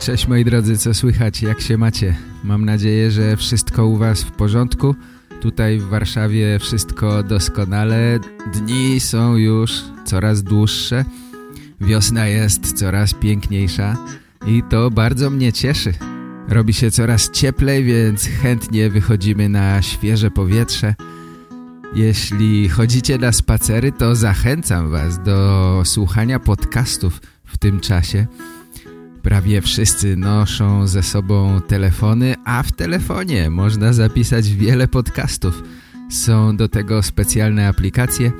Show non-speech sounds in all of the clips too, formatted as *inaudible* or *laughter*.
Cześć moi drodzy, co słychać? Jak się macie? Mam nadzieję, że wszystko u was w porządku. Tutaj w Warszawie wszystko doskonale. Dni są już coraz dłuższe. Wiosna jest coraz piękniejsza i to bardzo mnie cieszy. Robi się coraz cieplej, więc chętnie wychodzimy na świeże powietrze. Jeśli chodzicie na spacery, to zachęcam Was do słuchania podcastów w tym czasie. Prawie wszyscy noszą ze sobą telefony, a w telefonie można zapisać wiele podcastów. Są do tego specjalne aplikacje.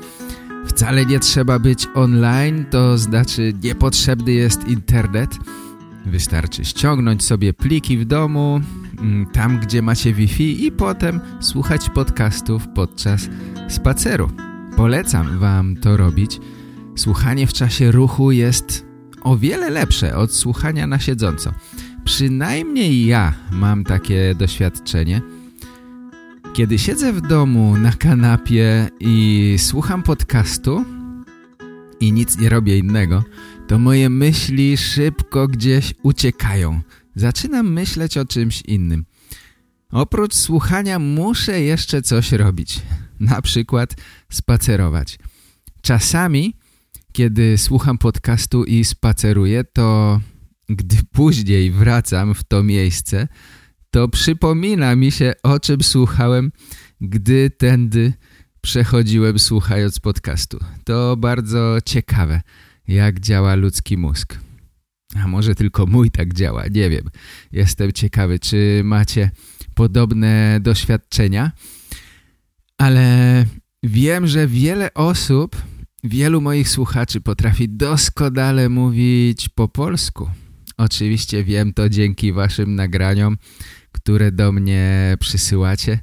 Wcale nie trzeba być online, to znaczy niepotrzebny jest internet. Wystarczy ściągnąć sobie pliki w domu, mm, tam gdzie macie Wi-Fi i potem słuchać podcastów podczas spaceru. Polecam Wam to robić. Słuchanie w czasie ruchu jest o wiele lepsze od słuchania na siedząco. Przynajmniej ja mam takie doświadczenie. Kiedy siedzę w domu na kanapie i słucham podcastu i nic nie robię innego, to moje myśli szybko gdzieś uciekają. Zaczynam myśleć o czymś innym. Oprócz słuchania muszę jeszcze coś robić. Na przykład spacerować. Czasami kiedy słucham podcastu i spaceruję, to gdy później wracam w to miejsce, to przypomina mi się o czym słuchałem, gdy tędy przechodziłem słuchając podcastu. To bardzo ciekawe, jak działa ludzki mózg. A może tylko mój tak działa, nie wiem. Jestem ciekawy, czy macie podobne doświadczenia. Ale wiem, że wiele osób Wielu moich słuchaczy potrafi doskonale mówić po polsku. Oczywiście wiem to dzięki waszym nagraniom, które do mnie przysyłacie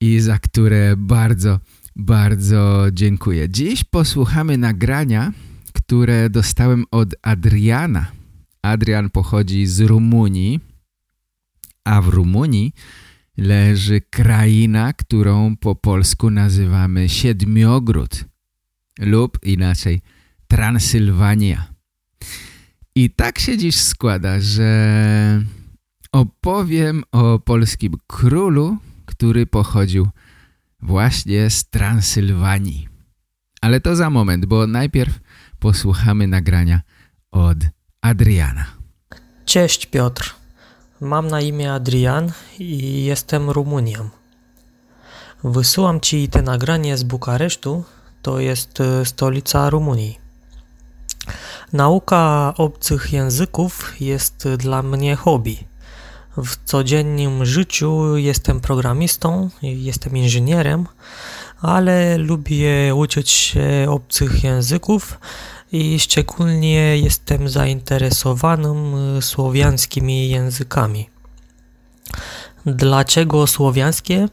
i za które bardzo, bardzo dziękuję. Dziś posłuchamy nagrania, które dostałem od Adriana. Adrian pochodzi z Rumunii, a w Rumunii leży kraina, którą po polsku nazywamy Siedmiogród lub inaczej Transylwania. I tak się dziś składa, że opowiem o polskim królu, który pochodził właśnie z Transylwanii. Ale to za moment, bo najpierw posłuchamy nagrania od Adriana. Cześć Piotr, mam na imię Adrian i jestem Rumunią. Wysyłam Ci te nagranie z Bukaresztu, to jest e, stolica Rumunii. Nauka obcych języków jest dla mnie hobby. W codziennym życiu jestem programistą, jestem inżynierem, ale lubię uczyć się obcych języków i szczególnie jestem zainteresowanym słowiańskimi językami. Dlaczego słowiańskie?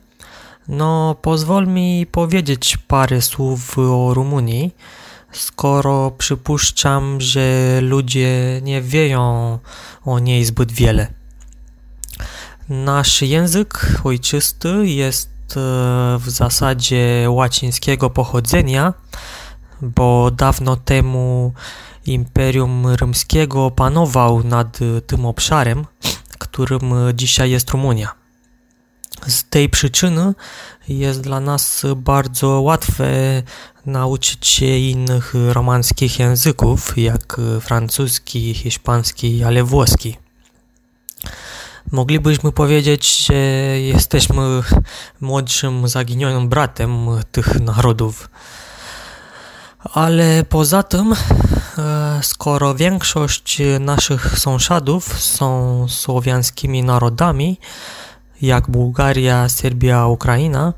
No, pozwól mi powiedzieć parę słów o Rumunii, skoro przypuszczam, że ludzie nie wieją o niej zbyt wiele. Nasz język ojczysty jest e, w zasadzie łacińskiego pochodzenia, bo dawno temu Imperium Rzymskiego panował nad tym obszarem, którym dzisiaj jest Rumunia. Z tej przyczyny jest dla nas bardzo łatwe nauczyć się innych romanskich języków, jak francuski, hiszpański, ale włoski. Moglibyśmy powiedzieć, że jesteśmy młodszym zaginionym bratem tych narodów. Ale poza tym, e, skoro większość naszych sąsiadów są słowiańskimi narodami, jak Bułgaria, Serbia, Ukraina.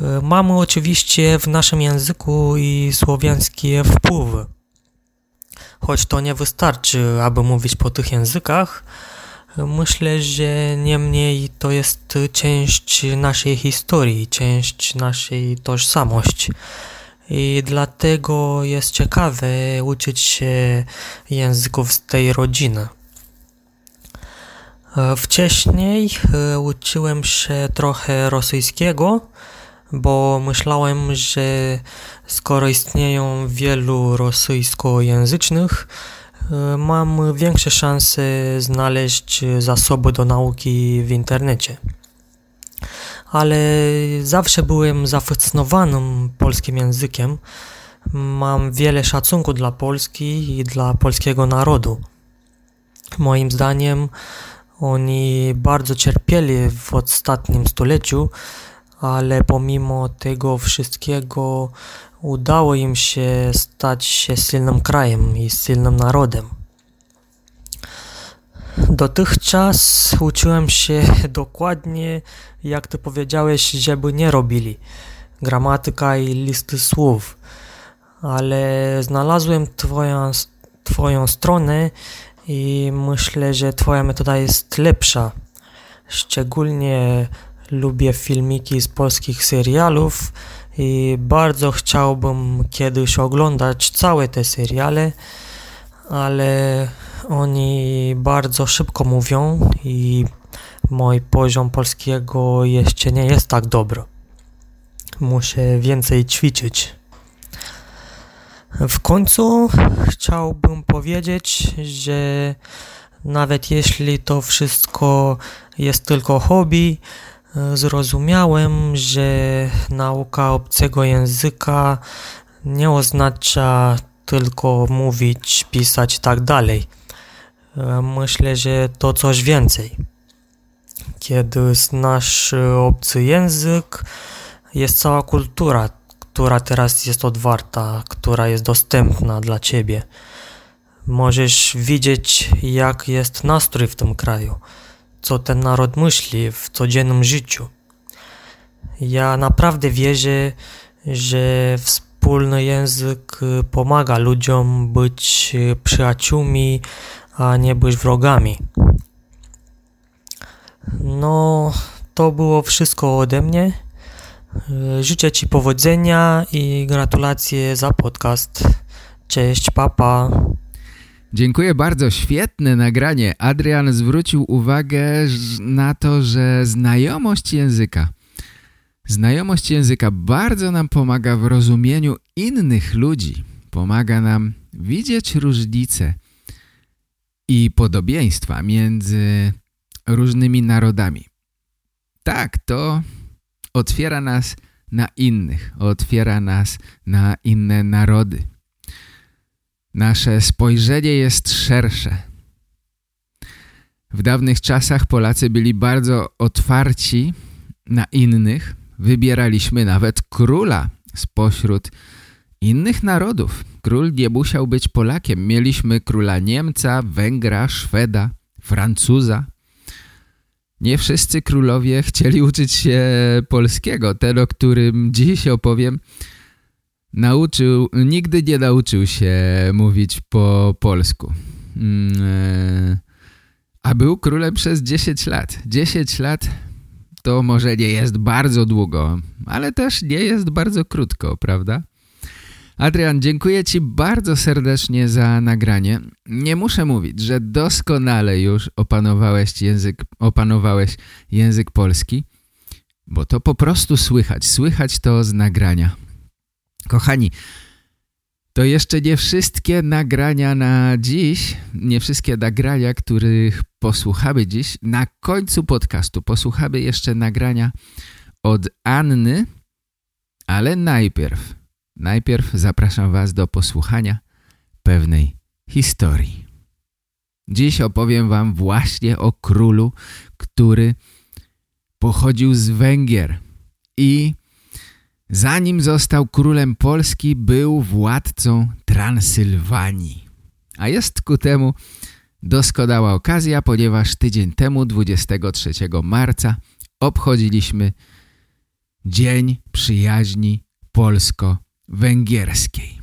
E, mamy oczywiście w naszym języku i słowiańskie wpływy. Choć to nie wystarczy, aby mówić po tych językach, Myślę, że niemniej to jest część naszej historii, część naszej tożsamości. I dlatego jest ciekawe uczyć się języków z tej rodziny. Wcześniej uczyłem się trochę rosyjskiego, bo myślałem, że skoro istnieją wielu rosyjskojęzycznych, E, mam większe szanse znaleźć zasoby do nauki w internecie. Ale zawsze byłem zafascynowanym polskim językiem. Mam wiele szacunku dla Polski i dla polskiego narodu. Moim zdaniem oni bardzo cierpieli w ostatnim stuleciu, ale pomimo tego wszystkiego udało im się stać się silnym krajem i silnym narodem. Dotychczas uczyłem się *laughs* dokładnie, jak ty powiedziałeś, żeby nie robili. Gramatyka i listy słów. Ale znalazłem twoją, twoją stronę i myślę, że twoja metoda jest lepsza. Szczególnie lubię filmiki z polskich serialów i bardzo chciałbym kiedyś oglądać całe te seriale, ale oni bardzo szybko mówią i mój poziom polskiego jeszcze nie jest tak dobry. Muszę więcej ćwiczyć. W końcu chciałbym powiedzieć, że nawet jeśli to wszystko jest tylko hobby, zrozumiałem, że nauka obcego języka nie oznacza tylko mówić, pisać i tak dalej. Myślę, że to coś więcej. Kiedy znasz obcy język, jest cała kultura, która teraz jest otwarta, która jest dostępna dla ciebie. Możesz widzieć, jak jest nastrój w tym kraju co ten naród myśli w codziennym życiu. Ja naprawdę wierzę, że wspólny język pomaga ludziom być przyjaciółmi, a nie być wrogami. No, to było wszystko ode mnie. Życzę Ci powodzenia i gratulacje za podcast. Cześć, papa. Dziękuję bardzo, świetne nagranie. Adrian zwrócił uwagę na to, że znajomość języka, znajomość języka bardzo nam pomaga w rozumieniu innych ludzi. Pomaga nam widzieć różnice i podobieństwa między różnymi narodami. Tak, to otwiera nas na innych, otwiera nas na inne narody. Nasze spojrzenie jest szersze. W dawnych czasach Polacy byli bardzo otwarci na innych. Wybieraliśmy nawet króla spośród innych narodów. Król nie musiał być Polakiem. Mieliśmy króla Niemca, Węgra, Szweda, Francuza. Nie wszyscy królowie chcieli uczyć się polskiego. Ten, o którym dziś opowiem, nauczył, nigdy nie nauczył się mówić po polsku. Mm, e, a był królem przez 10 lat. 10 lat to może nie jest bardzo długo, ale też nie jest bardzo krótko, prawda? Adrian, dziękuję Ci bardzo serdecznie za nagranie. Nie muszę mówić, że doskonale już opanowałeś język, opanowałeś język polski, bo to po prostu słychać. Słychać to z nagrania. Kochani, to jeszcze nie wszystkie nagrania na dziś, nie wszystkie nagrania, których posłuchamy dziś. Na końcu podcastu posłuchamy jeszcze nagrania od Anny, ale najpierw, najpierw zapraszam Was do posłuchania pewnej historii. Dziś opowiem Wam właśnie o królu, który pochodził z Węgier i Zanim został królem Polski, był władcą Transylwanii. A jest ku temu doskonała okazja, ponieważ tydzień temu, 23 marca, obchodziliśmy Dzień Przyjaźni Polsko-Węgierskiej.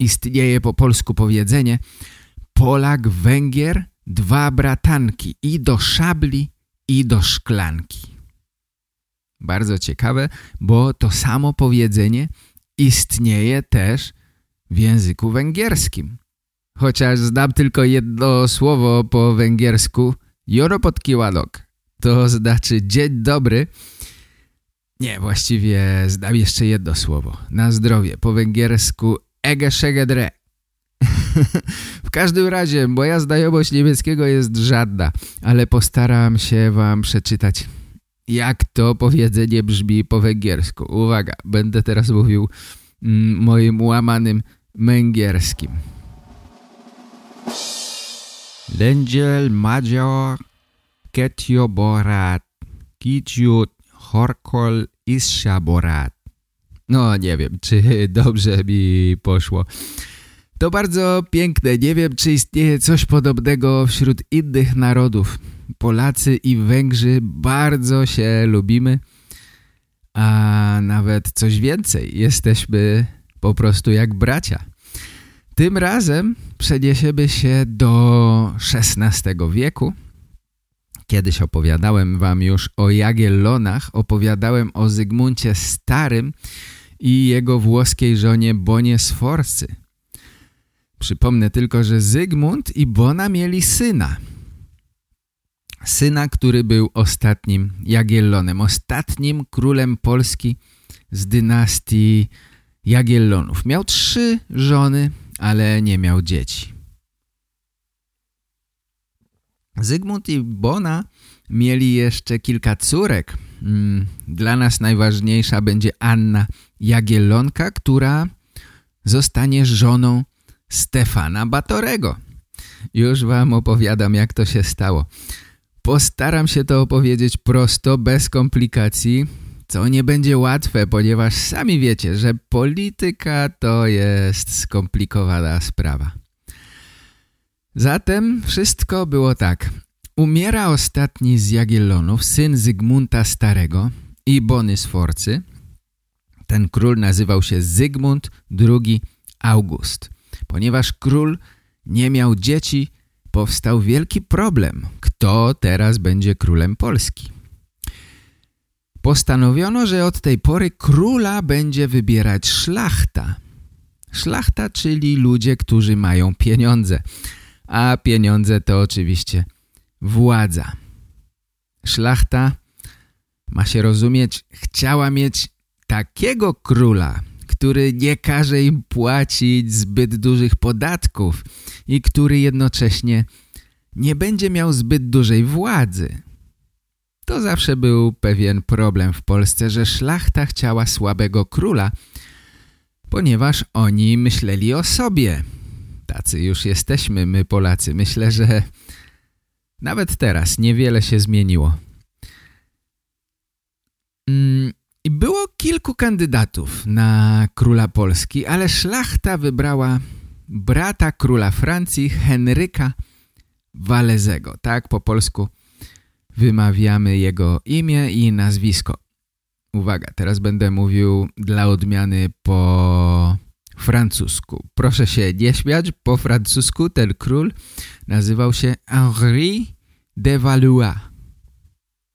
Istnieje po polsku powiedzenie Polak-Węgier dwa bratanki i do szabli i do szklanki. Bardzo ciekawe, bo to samo powiedzenie istnieje też w języku węgierskim. Chociaż znam tylko jedno słowo po węgiersku, joropodkiładok. To znaczy dzień dobry. Nie, właściwie znam jeszcze jedno słowo. Na zdrowie. Po węgiersku egeszegedre. *laughs* w każdym razie moja znajomość niemieckiego jest żadna, ale postaram się wam przeczytać jak to powiedzenie brzmi po węgiersku. Uwaga, będę teraz mówił mm, moim łamanym węgierskim. Lengyel Major Ketio Borat Kiciut Horkol Isha Borat No nie wiem, czy *laughs* dobrze mi poszło. To bardzo piękne. Nie wiem, czy istnieje coś podobnego wśród innych narodów. Polacy i Węgrzy bardzo się lubimy, a nawet coś więcej. Jesteśmy po prostu jak bracia. Tym razem przeniesiemy się do XVI wieku. Kiedyś opowiadałem wam już o Jagiellonach, opowiadałem o Zygmuncie Starym i jego włoskiej żonie Bonie Sforcy. Przypomnę tylko, że Zygmunt i Bona mieli syna. Syna, który był ostatnim Jagiellonem, ostatnim królem Polski z dynastii Jagiellonów. Miał trzy żony, ale nie miał dzieci. Zygmunt i Bona mieli jeszcze kilka córek. Mm, dla nas najważniejsza będzie Anna Jagiellonka, która zostanie żoną Stefana Batorego. Już wam opowiadam, jak to się stało. Postaram się to opowiedzieć prosto, bez komplikacji, co nie będzie łatwe, ponieważ sami wiecie, że polityka to jest skomplikowana sprawa. Zatem wszystko było tak. Umiera ostatni z Jagiellonów, syn Zygmunta Starego i Bony Sforcy. Ten król nazywał się Zygmunt II August. Ponieważ król nie miał dzieci, powstał wielki problem. Kto teraz będzie królem Polski? Postanowiono, że od tej pory króla będzie wybierać szlachta. Szlachta, czyli ludzie, którzy mają pieniądze. A pieniądze to oczywiście władza. Szlachta, ma się rozumieć, chciała mieć takiego króla, który nie każe im płacić zbyt dużych podatków i który jednocześnie nie będzie miał zbyt dużej władzy. To zawsze był pewien problem w Polsce, że szlachta chciała słabego króla, ponieważ oni myśleli o sobie. Tacy już jesteśmy my Polacy. Myślę, że nawet teraz niewiele się zmieniło. Mm, i było kilku kandydatów na króla Polski, ale szlachta wybrała brata króla Francji, Henryka Walezego. Tak po polsku wymawiamy jego imię i nazwisko. Uwaga, teraz będę mówił dla odmiany po francusku. Proszę się nie śmiać, po francusku ten król nazywał się Henri de Valois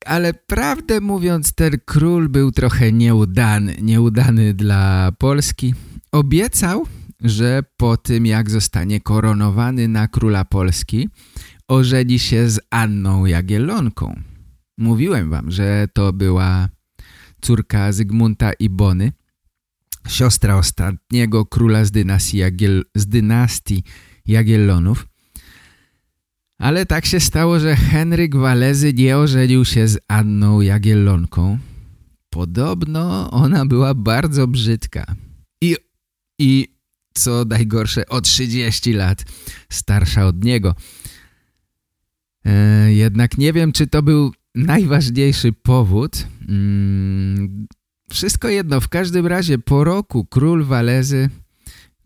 ale prawdę mówiąc ten król był trochę nieudany, nieudany dla Polski. Obiecał, że po tym jak zostanie koronowany na króla Polski, ożeni się z Anną Jagiellonką. Mówiłem wam, że to była córka Zygmunta i Bony, siostra ostatniego króla z dynastii, Jagiel z dynastii Jagiellonów. Ale tak się stało, że Henryk Walezy nie ożenił się z Anną Jagiellonką. Podobno ona była bardzo brzydka. I, I co najgorsze, o 30 lat starsza od niego. E, jednak nie wiem, czy to był najważniejszy powód. Wszystko jedno, w każdym razie po roku król Walezy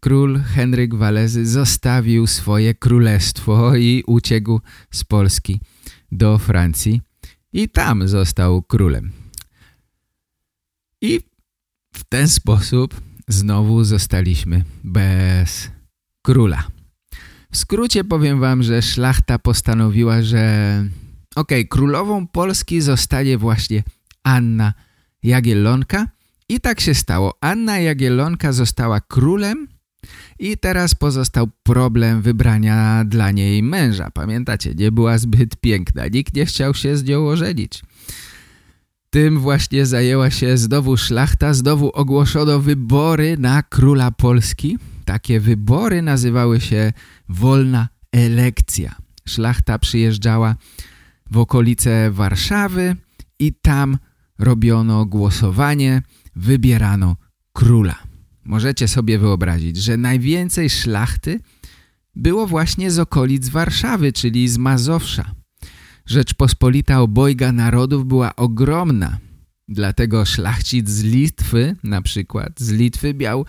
król Henryk Walezy zostawił swoje królestwo i uciekł z Polski do Francji i tam został królem. I w ten sposób znowu zostaliśmy bez króla. W skrócie powiem wam, że szlachta postanowiła, że okej, okay, królową Polski zostanie właśnie Anna Jagiellonka i tak się stało. Anna Jagiellonka została królem i teraz pozostał problem wybrania dla niej męża. Pamiętacie, nie była zbyt piękna. Nikt nie chciał się z nią ożenić. Tym właśnie zajęła się znowu szlachta. Znowu ogłoszono wybory na króla Polski. Takie wybory nazywały się wolna elekcja. Szlachta przyjeżdżała w okolice Warszawy i tam robiono głosowanie, wybierano króla. Możecie sobie wyobrazić, że najwięcej szlachty było właśnie z okolic Warszawy, czyli z Mazowsza. Rzeczpospolita obojga narodów była ogromna. Dlatego szlachcic z Litwy, na przykład z Litwy miał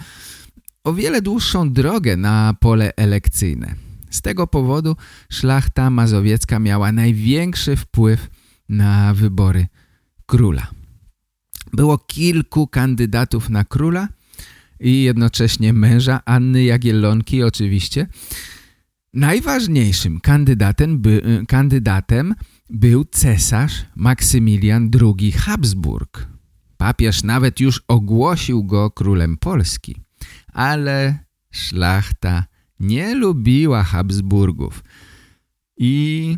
o wiele dłuższą drogę na pole elekcyjne. Z tego powodu szlachta mazowiecka miała największy wpływ na wybory króla. Było kilku kandydatów na króla i jednocześnie męża Anny Jagiellonki oczywiście. Najważniejszym kandydatem, by, kandydatem był cesarz Maksymilian II Habsburg. Papież nawet już ogłosił go królem Polski, ale szlachta nie lubiła Habsburgów i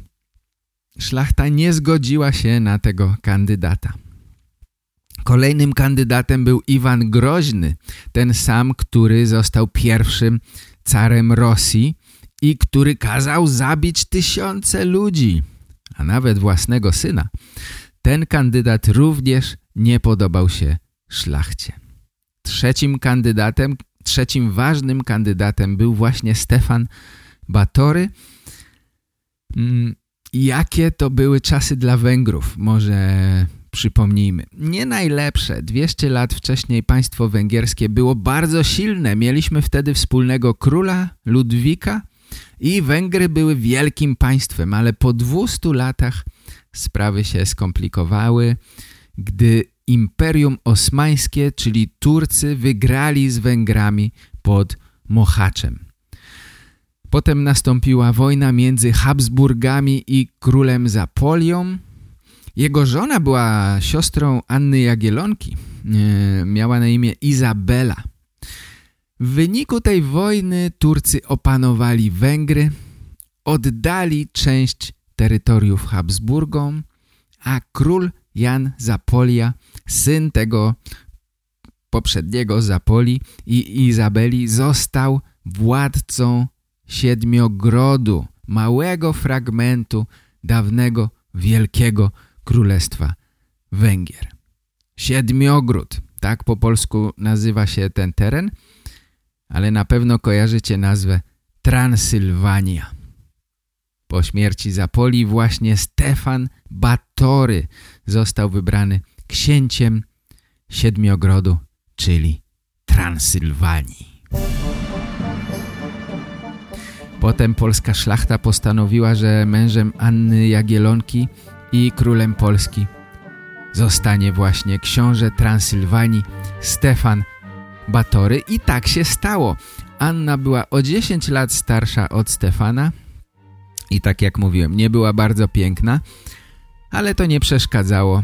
szlachta nie zgodziła się na tego kandydata. Kolejnym kandydatem był Iwan Groźny, ten sam, który został pierwszym carem Rosji i który kazał zabić tysiące ludzi, a nawet własnego syna. Ten kandydat również nie podobał się szlachcie. Trzecim kandydatem, trzecim ważnym kandydatem był właśnie Stefan Batory. Jakie to były czasy dla Węgrów? Może przypomnijmy. Nie najlepsze. 200 lat wcześniej państwo węgierskie było bardzo silne. Mieliśmy wtedy wspólnego króla Ludwika i Węgry były wielkim państwem, ale po 200 latach sprawy się skomplikowały, gdy Imperium Osmańskie, czyli Turcy, wygrali z Węgrami pod Mohaczem. Potem nastąpiła wojna między Habsburgami i królem Zapolią, jego żona była siostrą Anny Jagielonki. E, miała na imię Izabela. W wyniku tej wojny Turcy opanowali Węgry, oddali część terytoriów Habsburgom, a król Jan Zapolia, syn tego poprzedniego Zapoli i Izabeli, został władcą Siedmiogrodu, małego fragmentu dawnego wielkiego Królestwa Węgier. Siedmiogród, tak po polsku nazywa się ten teren, ale na pewno kojarzycie nazwę Transylwania. Po śmierci Zapoli właśnie Stefan Batory został wybrany księciem Siedmiogrodu, czyli Transylwanii. Potem polska szlachta postanowiła, że mężem Anny Jagielonki i królem Polski zostanie właśnie książę Transylwanii Stefan Batory i tak się stało. Anna była o 10 lat starsza od Stefana i tak jak mówiłem, nie była bardzo piękna, ale to nie przeszkadzało.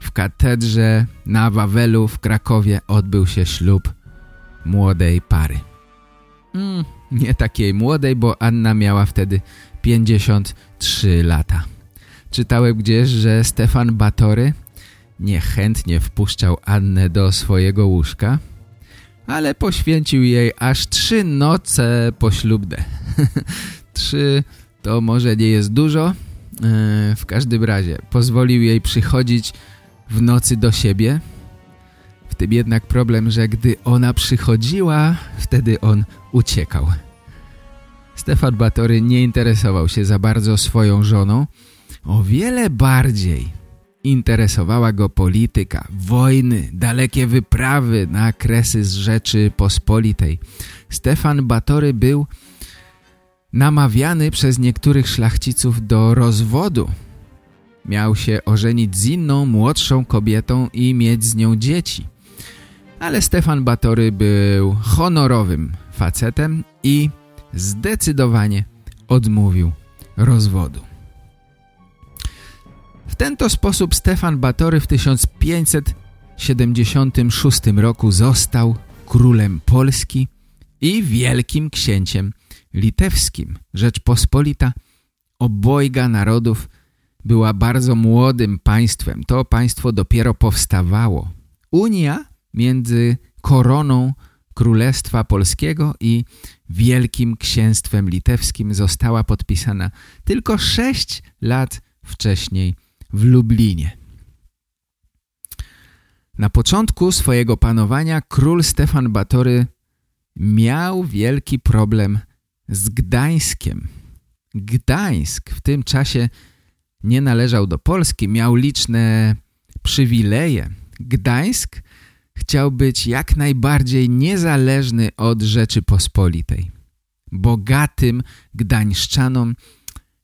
W katedrze na Wawelu w Krakowie odbył się ślub młodej pary. Mm, nie takiej młodej, bo Anna miała wtedy 53 lata. Czytałem gdzieś, że Stefan Batory niechętnie wpuszczał Annę do swojego łóżka, ale poświęcił jej aż trzy noce poślubne. *laughs* trzy to może nie jest dużo, e, w każdym razie pozwolił jej przychodzić w nocy do siebie. W tym jednak problem, że gdy ona przychodziła, wtedy on uciekał. Stefan Batory nie interesował się za bardzo swoją żoną, o wiele bardziej interesowała go polityka, wojny, dalekie wyprawy na kresy z Rzeczy Pospolitej. Stefan Batory był namawiany przez niektórych szlachciców do rozwodu. Miał się ożenić z inną, młodszą kobietą i mieć z nią dzieci. Ale Stefan Batory był honorowym facetem i zdecydowanie odmówił rozwodu. W ten to sposób Stefan Batory w 1576 roku został królem Polski i wielkim księciem litewskim. Rzeczpospolita obojga narodów była bardzo młodym państwem. To państwo dopiero powstawało. Unia między koroną Królestwa Polskiego i Wielkim Księstwem Litewskim została podpisana tylko sześć lat wcześniej w Lublinie. Na początku swojego panowania król Stefan Batory miał wielki problem z Gdańskiem. Gdańsk w tym czasie nie należał do Polski, miał liczne przywileje. Gdańsk chciał być jak najbardziej niezależny od Rzeczypospolitej. Bogatym gdańszczanom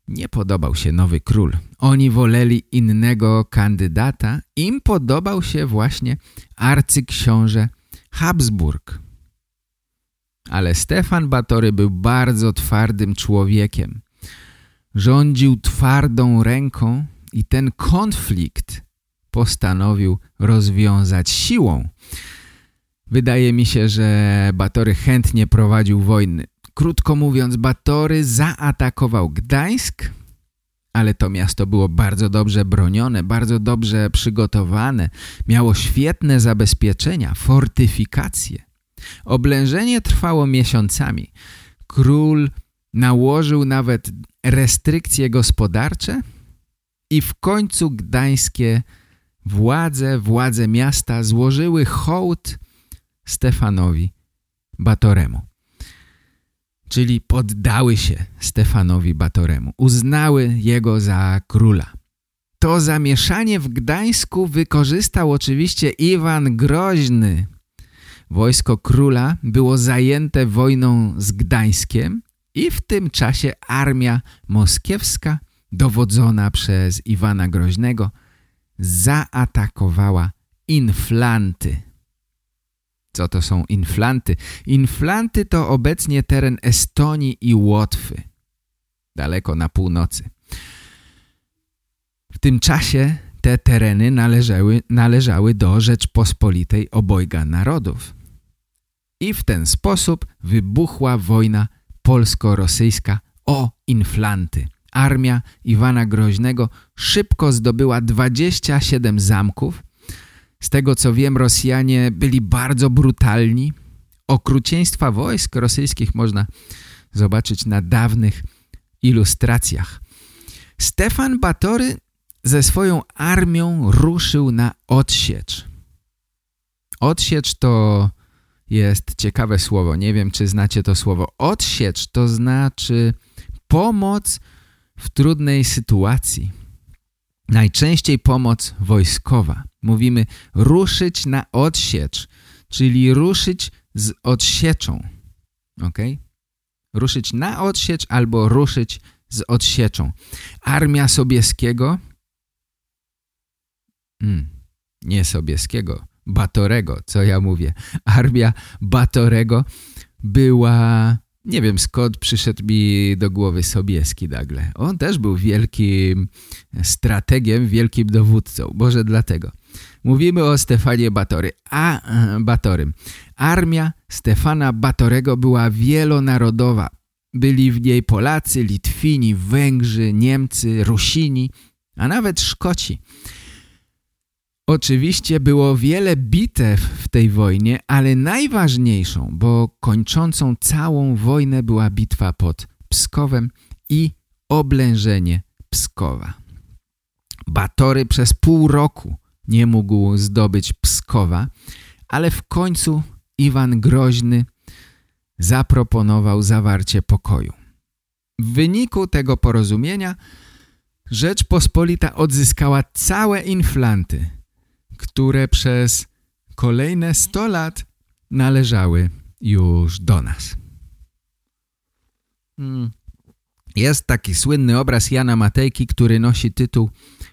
nie podobał się nowy król. Oni woleli innego kandydata. Im podobał się właśnie arcyksiąże Habsburg. Ale Stefan Batory był bardzo twardym człowiekiem. Rządził twardą ręką i ten konflikt postanowił rozwiązać siłą. Wydaje mi się, że Batory chętnie prowadził wojny. Krótko mówiąc, Batory zaatakował Gdańsk, ale to miasto było bardzo dobrze bronione, bardzo dobrze przygotowane, miało świetne zabezpieczenia, fortyfikacje. Oblężenie trwało miesiącami. Król nałożył nawet restrykcje gospodarcze i w końcu gdańskie władze, władze miasta złożyły hołd Stefanowi Batoremu. Czyli poddały się Stefanowi Batoremu, uznały jego za króla. To zamieszanie w Gdańsku wykorzystał oczywiście Iwan Groźny. Wojsko króla było zajęte wojną z Gdańskiem i w tym czasie armia moskiewska, dowodzona przez Iwana Groźnego, zaatakowała inflanty. Co to są inflanty? Inflanty to obecnie teren Estonii i Łotwy, daleko na północy. W tym czasie te tereny należały, należały do Rzeczpospolitej obojga narodów. I w ten sposób wybuchła wojna polsko-rosyjska o inflanty. Armia Iwana Groźnego szybko zdobyła 27 zamków. Z tego co wiem Rosjanie byli bardzo brutalni. Okrucieństwa wojsk rosyjskich można zobaczyć na dawnych ilustracjach. Stefan Batory ze swoją armią ruszył na odsiecz. Odsiecz to jest ciekawe słowo. Nie wiem, czy znacie to słowo. Odsiecz to znaczy pomoc w trudnej sytuacji. Najczęściej pomoc wojskowa. Mówimy ruszyć na odsiecz, czyli ruszyć z odsieczą. Ok? Ruszyć na odsiecz albo ruszyć z odsieczą. Armia Sobieskiego hmm, nie Sobieskiego, Batorego, co ja mówię. Armia Batorego była nie wiem skąd przyszedł mi do głowy Sobieski nagle. On też był wielkim strategiem, wielkim dowódcą. Może dlatego. Mówimy o Stefanie Batory. A, Batorym. Armia Stefana Batorego była wielonarodowa. Byli w niej Polacy, Litwini, Węgrzy, Niemcy, Rusini, a nawet Szkoci. Oczywiście było wiele bitew w tej wojnie, ale najważniejszą, bo kończącą całą wojnę była bitwa pod Pskowem i oblężenie Pskowa. Batory przez pół roku nie mógł zdobyć Pskowa, ale w końcu Iwan Groźny zaproponował zawarcie pokoju. W wyniku tego porozumienia Rzeczpospolita odzyskała całe inflanty – które przez kolejne 100 lat należały już do nas. Hmm. Jest taki słynny obraz Jana Matejki, który nosi tytuł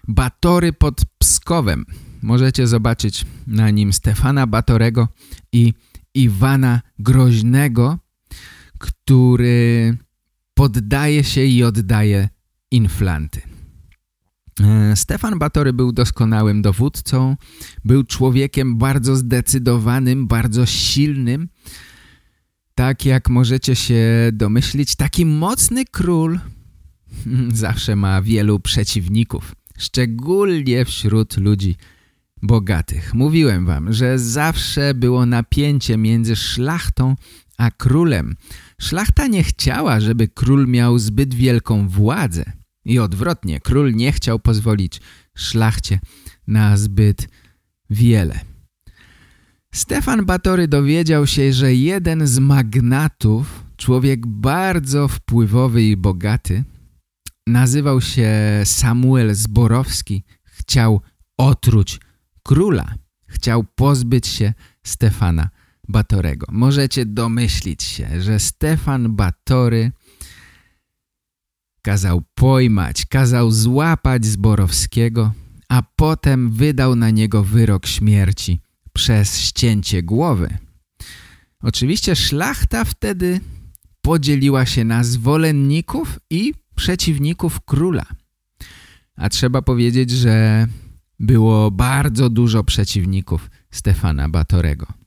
Batory pod Pskowem. Możecie zobaczyć na nim Stefana Batorego i Iwana Groźnego, który poddaje się i oddaje inflanty. E, Stefan Batory był doskonałym dowódcą, był człowiekiem bardzo zdecydowanym, bardzo silnym. Tak jak możecie się domyślić, taki mocny król *laughs* zawsze ma wielu przeciwników, szczególnie wśród ludzi bogatych. Mówiłem wam, że zawsze było napięcie między szlachtą a królem. Szlachta nie chciała, żeby król miał zbyt wielką władzę. I odwrotnie, król nie chciał pozwolić szlachcie na zbyt wiele. Stefan Batory dowiedział się, że jeden z magnatów, człowiek bardzo wpływowy i bogaty, nazywał się Samuel Zborowski, chciał otruć króla. Chciał pozbyć się Stefana Batorego. Możecie domyślić się, że Stefan Batory kazał pojmać, kazał złapać Zborowskiego, a potem wydał na niego wyrok śmierci przez ścięcie głowy. Oczywiście szlachta wtedy podzieliła się na zwolenników i przeciwników króla. A trzeba powiedzieć, że było bardzo dużo przeciwników Stefana Batorego.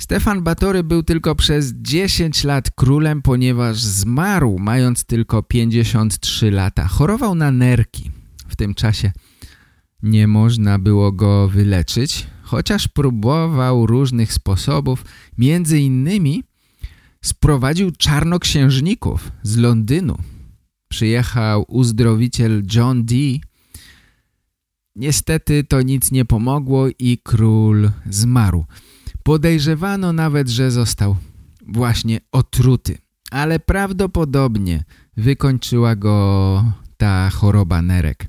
Stefan Batory był tylko przez 10 lat królem, ponieważ zmarł mając tylko 53 lata. Chorował na nerki. W tym czasie nie można było go wyleczyć, chociaż próbował różnych sposobów. Między innymi sprowadził czarnoksiężników z Londynu. Przyjechał uzdrowiciel John Dee. Niestety to nic nie pomogło i król zmarł. Podejrzewano nawet, że został właśnie otruty, ale prawdopodobnie wykończyła go ta choroba nerek.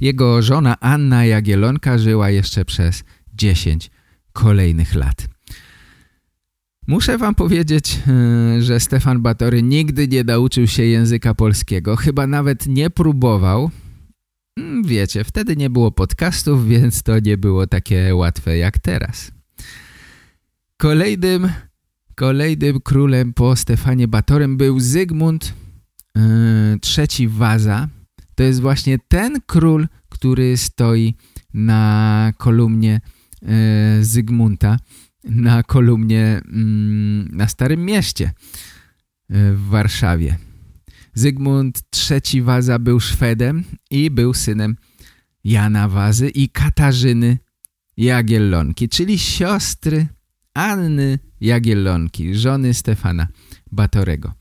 Jego żona Anna Jagielonka żyła jeszcze przez 10 kolejnych lat. Muszę wam powiedzieć, e, że Stefan Batory nigdy nie nauczył się języka polskiego, chyba nawet nie próbował. Mm, wiecie, wtedy nie było podcastów, *laughs* więc to nie było takie łatwe jak teraz. Kolejnym, kolejnym królem po Stefanie Batorym był Zygmunt III Waza. To jest właśnie ten król, który stoi na kolumnie yy, Zygmunta, na kolumnie yy, na Starym Mieście yy, w Warszawie. Zygmunt III Waza był Szwedem i był synem Jana Wazy i Katarzyny Jagiellonki, czyli siostry Anny Jagiellonki, żony Stefana Batorego.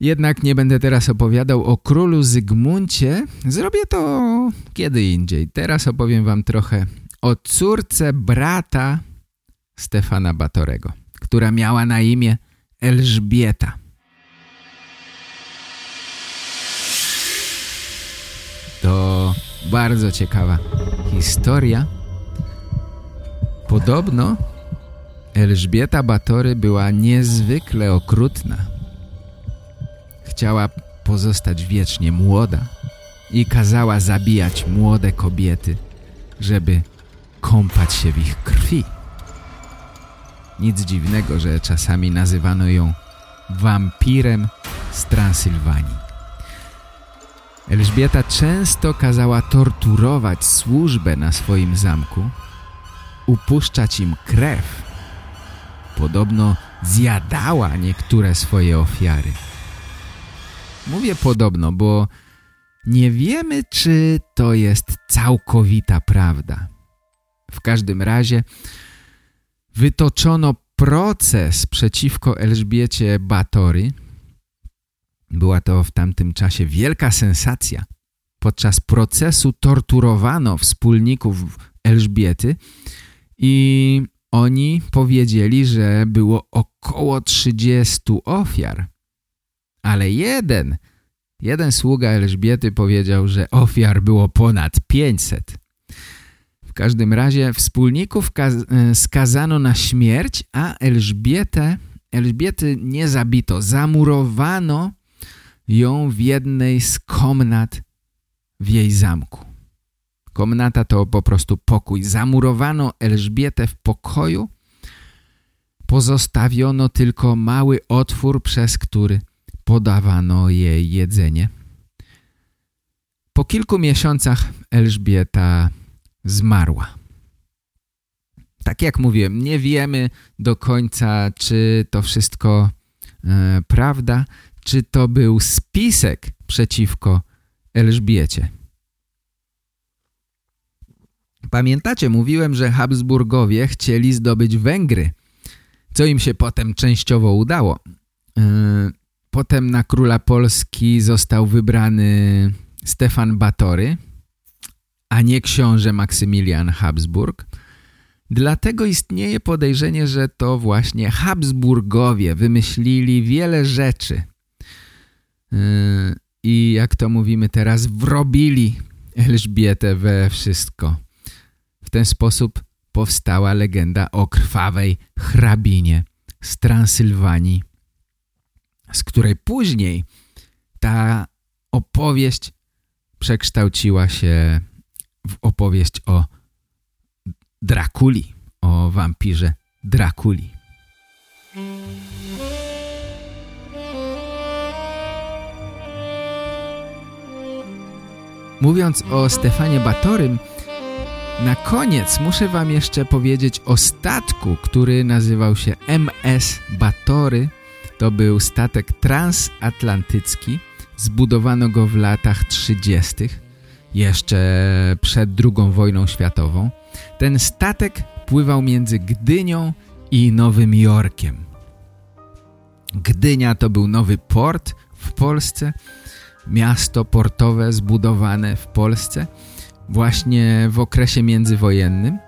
Jednak nie będę teraz opowiadał o królu Zygmuncie. Zrobię to kiedy indziej. Teraz opowiem wam trochę o córce brata Stefana Batorego, która miała na imię Elżbieta. To bardzo ciekawa historia Podobno Elżbieta Batory była niezwykle okrutna. Chciała pozostać wiecznie młoda i kazała zabijać młode kobiety, żeby kąpać się w ich krwi. Nic dziwnego, że czasami nazywano ją wampirem z Transylwanii. Elżbieta często kazała torturować służbę na swoim zamku, upuszczać im krew. Podobno zjadała niektóre swoje ofiary. Mówię podobno, bo nie wiemy, czy to jest całkowita prawda. W każdym razie wytoczono proces przeciwko Elżbiecie Batory. Była to w tamtym czasie wielka sensacja. Podczas procesu torturowano wspólników Elżbiety i oni powiedzieli, że było około 30 ofiar. Ale jeden, jeden sługa Elżbiety powiedział, że ofiar było ponad 500. W każdym razie wspólników e, skazano na śmierć, a Elżbietę, Elżbiety nie zabito. Zamurowano ją w jednej z komnat w jej zamku. Komnata to po prostu pokój. Zamurowano Elżbietę w pokoju, pozostawiono tylko mały otwór, przez który podawano jej jedzenie. Po kilku miesiącach Elżbieta zmarła. Tak jak mówiłem, nie wiemy do końca, czy to wszystko e, prawda, czy to był spisek przeciwko Elżbiecie. Pamiętacie, mówiłem, że Habsburgowie chcieli zdobyć Węgry, co im się potem częściowo udało. E, potem na króla Polski został wybrany Stefan Batory, a nie książę Maksymilian Habsburg. Dlatego istnieje podejrzenie, że to właśnie Habsburgowie wymyślili wiele rzeczy yy, i jak to mówimy teraz, wrobili Elżbietę we wszystko. W ten sposób powstała legenda o krwawej hrabinie z Transylwanii, z której później ta opowieść przekształciła się w opowieść o Drakuli, o wampirze Drakuli. Mówiąc o Stefanie Batorym, na koniec muszę wam jeszcze powiedzieć o statku, który nazywał się MS Batory. To był statek transatlantycki. Zbudowano go w latach 30. jeszcze przed II wojną światową. Ten statek pływał między Gdynią i Nowym Jorkiem. Gdynia to był nowy port w Polsce, miasto portowe zbudowane w Polsce właśnie w okresie międzywojennym.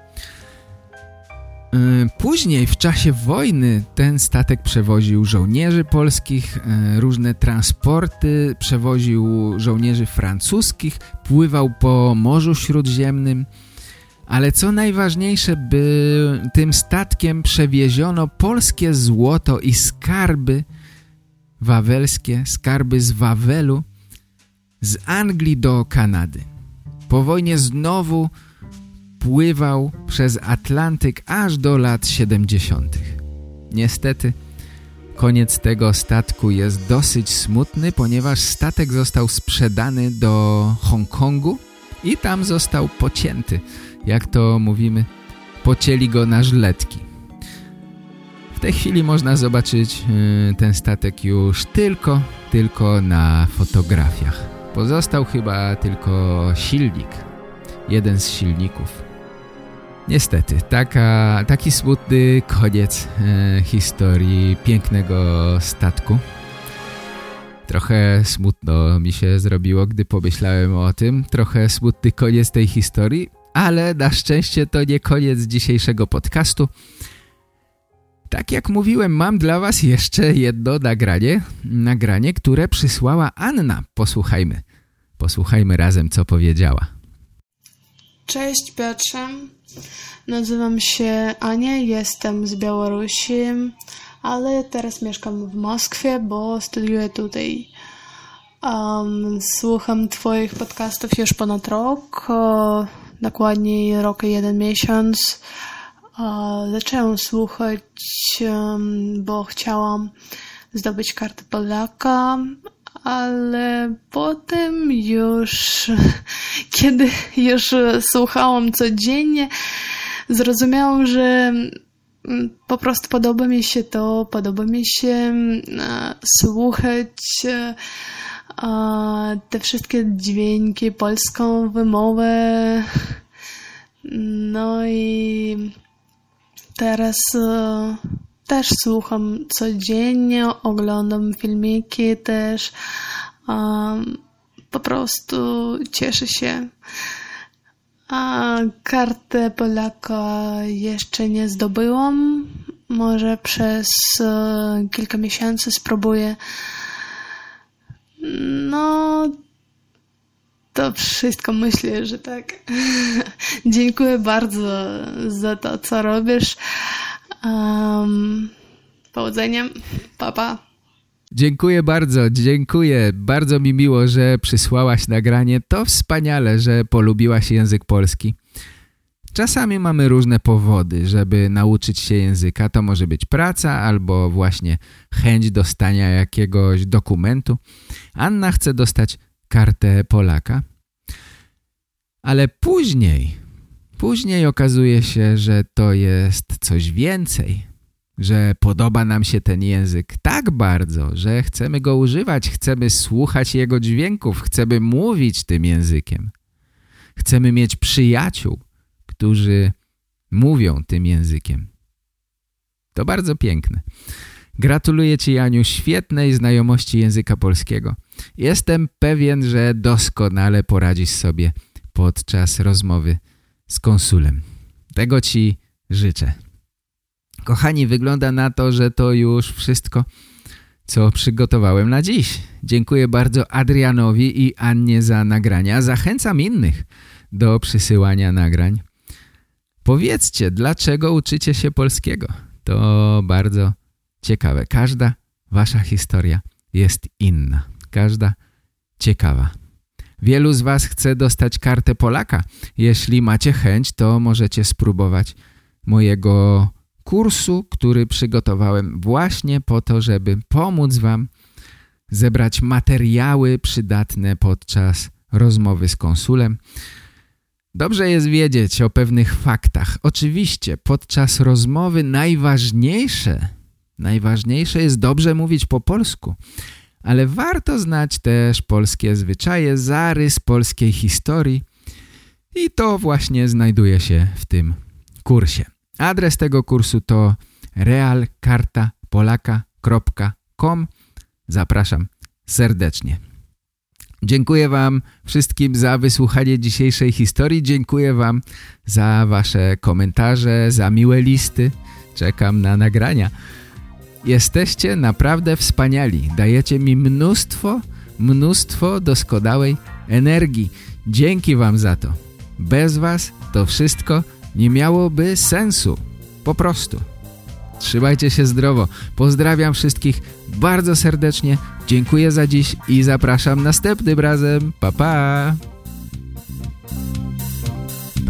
Y, później w czasie wojny ten statek przewoził żołnierzy polskich, y, różne transporty, przewoził żołnierzy francuskich, pływał po Morzu Śródziemnym, ale co najważniejsze, by tym statkiem przewieziono polskie złoto i skarby wawelskie, skarby z Wawelu, z Anglii do Kanady. Po wojnie znowu pływał przez Atlantyk aż do lat 70. Niestety koniec tego statku jest dosyć smutny, ponieważ statek został sprzedany do Hongkongu i tam został pocięty. Jak to mówimy, pocięli go na żletki. W tej chwili można zobaczyć yy, ten statek już tylko, tylko na fotografiach. Pozostał chyba tylko silnik. Jeden z silników. Niestety, taka, taki smutny koniec e, historii pięknego statku. Trochę smutno mi się zrobiło, gdy pomyślałem o tym. Trochę smutny koniec tej historii, ale na szczęście to nie koniec dzisiejszego podcastu. Tak jak mówiłem, mam dla Was jeszcze jedno nagranie, nagranie, które przysłała Anna. Posłuchajmy. Posłuchajmy razem, co powiedziała. Cześć Piotrze. Nazywam się Ania, jestem z Białorusi, ale teraz mieszkam w Moskwie, bo studiuję tutaj. Um, słucham Twoich podcastów już ponad rok, dokładniej rok i jeden miesiąc. Zaczęłam słuchać, bo chciałam zdobyć kartę Polaka, ale potem już, *laughs* kiedy już słuchałam codziennie, zrozumiałam, że po prostu podoba mi się to, podoba mi się słuchać te wszystkie dźwięki, polską wymowę. No i teraz też słucham codziennie, oglądam filmiki też. Po prostu cieszę się. A kartę Polaka jeszcze nie zdobyłam. Może przez uh, kilka miesięcy spróbuję. No, to wszystko myślę, że tak. *laughs* Dziękuję bardzo za to, co robisz. Um, powodzenia. Papa. Dziękuję bardzo, dziękuję. Bardzo mi miło, że przysłałaś nagranie. To wspaniale, że polubiłaś język polski. Czasami mamy różne powody, żeby nauczyć się języka. To może być praca albo właśnie chęć dostania jakiegoś dokumentu. Anna chce dostać kartę Polaka. Ale później, później okazuje się, że to jest coś więcej. Że podoba nam się ten język tak bardzo, że chcemy go używać, chcemy słuchać jego dźwięków, chcemy mówić tym językiem. Chcemy mieć przyjaciół, którzy mówią tym językiem. To bardzo piękne. Gratuluję Ci, Janiu, świetnej znajomości języka polskiego. Jestem pewien, że doskonale poradzisz sobie podczas rozmowy z konsulem. Tego Ci życzę. Kochani, wygląda na to, że to już wszystko, co przygotowałem na dziś. Dziękuję bardzo Adrianowi i Annie za nagrania. Zachęcam innych do przysyłania nagrań. Powiedzcie, dlaczego uczycie się polskiego? To bardzo ciekawe. Każda wasza historia jest inna. Każda ciekawa. Wielu z was chce dostać kartę Polaka. Jeśli macie chęć, to możecie spróbować mojego kursu, który przygotowałem właśnie po to, żeby pomóc wam zebrać materiały przydatne podczas rozmowy z konsulem. Dobrze jest wiedzieć o pewnych faktach. Oczywiście podczas rozmowy najważniejsze, najważniejsze jest dobrze mówić po polsku, ale warto znać też polskie zwyczaje, zarys polskiej historii i to właśnie znajduje się w tym kursie. Adres tego kursu to realkartapolaka.com Zapraszam serdecznie. Dziękuję Wam wszystkim za wysłuchanie dzisiejszej historii. Dziękuję Wam za Wasze komentarze, za miłe listy. Czekam na nagrania. Jesteście naprawdę wspaniali. Dajecie mi mnóstwo, mnóstwo doskonałej energii. Dzięki Wam za to. Bez Was to wszystko nie miałoby sensu. Po prostu. Trzymajcie się zdrowo. Pozdrawiam wszystkich bardzo serdecznie. Dziękuję za dziś i zapraszam następnym razem. Pa, pa!